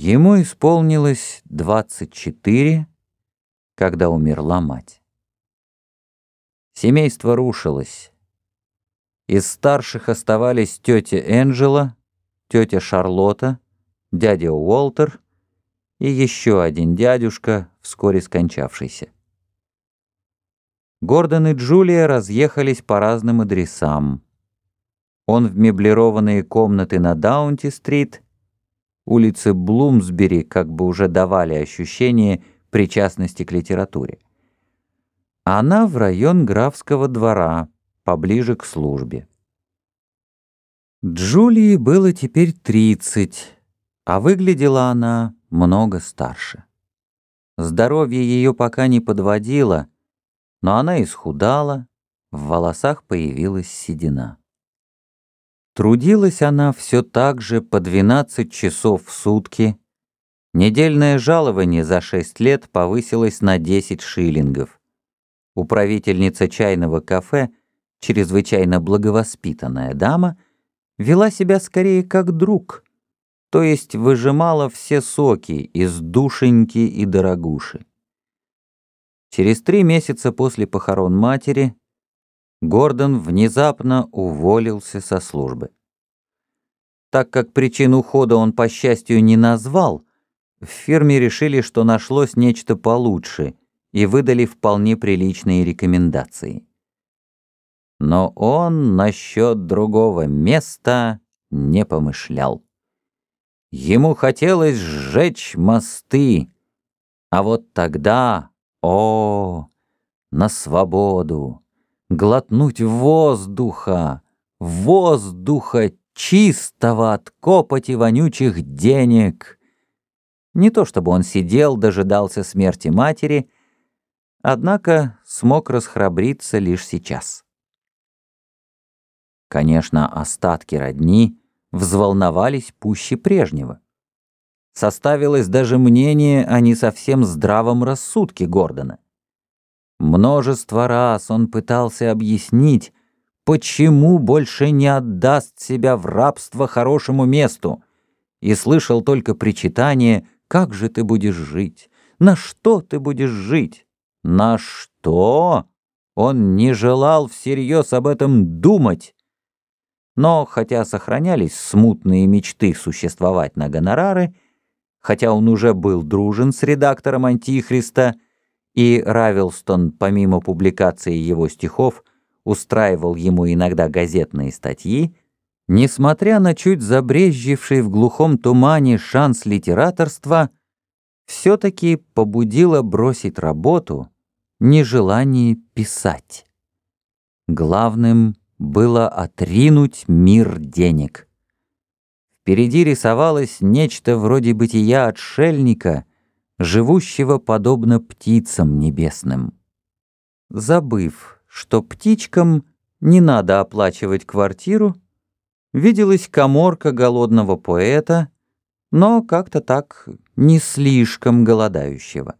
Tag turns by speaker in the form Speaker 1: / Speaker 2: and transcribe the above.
Speaker 1: Ему исполнилось 24, когда умерла мать. Семейство рушилось. Из старших оставались тетя Энджела, тетя Шарлотта, дядя Уолтер и еще один дядюшка, вскоре скончавшийся. Гордон и Джулия разъехались по разным адресам. Он в меблированные комнаты на Даунти-стрит, улицы Блумсбери как бы уже давали ощущение причастности к литературе. Она в район графского двора, поближе к службе. Джулии было теперь тридцать, а выглядела она много старше. Здоровье ее пока не подводило, но она исхудала, в волосах появилась седина. Трудилась она все так же по 12 часов в сутки. Недельное жалование за 6 лет повысилось на 10 шиллингов. Управительница чайного кафе, чрезвычайно благовоспитанная дама, вела себя скорее как друг, то есть выжимала все соки из душеньки и дорогуши. Через три месяца после похорон матери Гордон внезапно уволился со службы. Так как причину ухода он, по счастью, не назвал, в фирме решили, что нашлось нечто получше, и выдали вполне приличные рекомендации. Но он насчет другого места не помышлял. Ему хотелось сжечь мосты, а вот тогда, о, на свободу! Глотнуть воздуха, воздуха чистого от копоти вонючих денег. Не то чтобы он сидел, дожидался смерти матери, однако смог расхрабриться лишь сейчас. Конечно, остатки родни взволновались пуще прежнего. Составилось даже мнение о не совсем здравом рассудке Гордона. Множество раз он пытался объяснить, почему больше не отдаст себя в рабство хорошему месту, и слышал только причитание «Как же ты будешь жить? На что ты будешь жить? На что?» Он не желал всерьез об этом думать. Но хотя сохранялись смутные мечты существовать на гонорары, хотя он уже был дружен с редактором «Антихриста», и Равилстон, помимо публикации его стихов, устраивал ему иногда газетные статьи, несмотря на чуть забрезживший в глухом тумане шанс литераторства, все-таки побудило бросить работу нежелание писать. Главным было отринуть мир денег. Впереди рисовалось нечто вроде бытия отшельника, живущего подобно птицам небесным. Забыв, что птичкам не надо оплачивать квартиру, виделась коморка голодного поэта, но как-то так не слишком голодающего.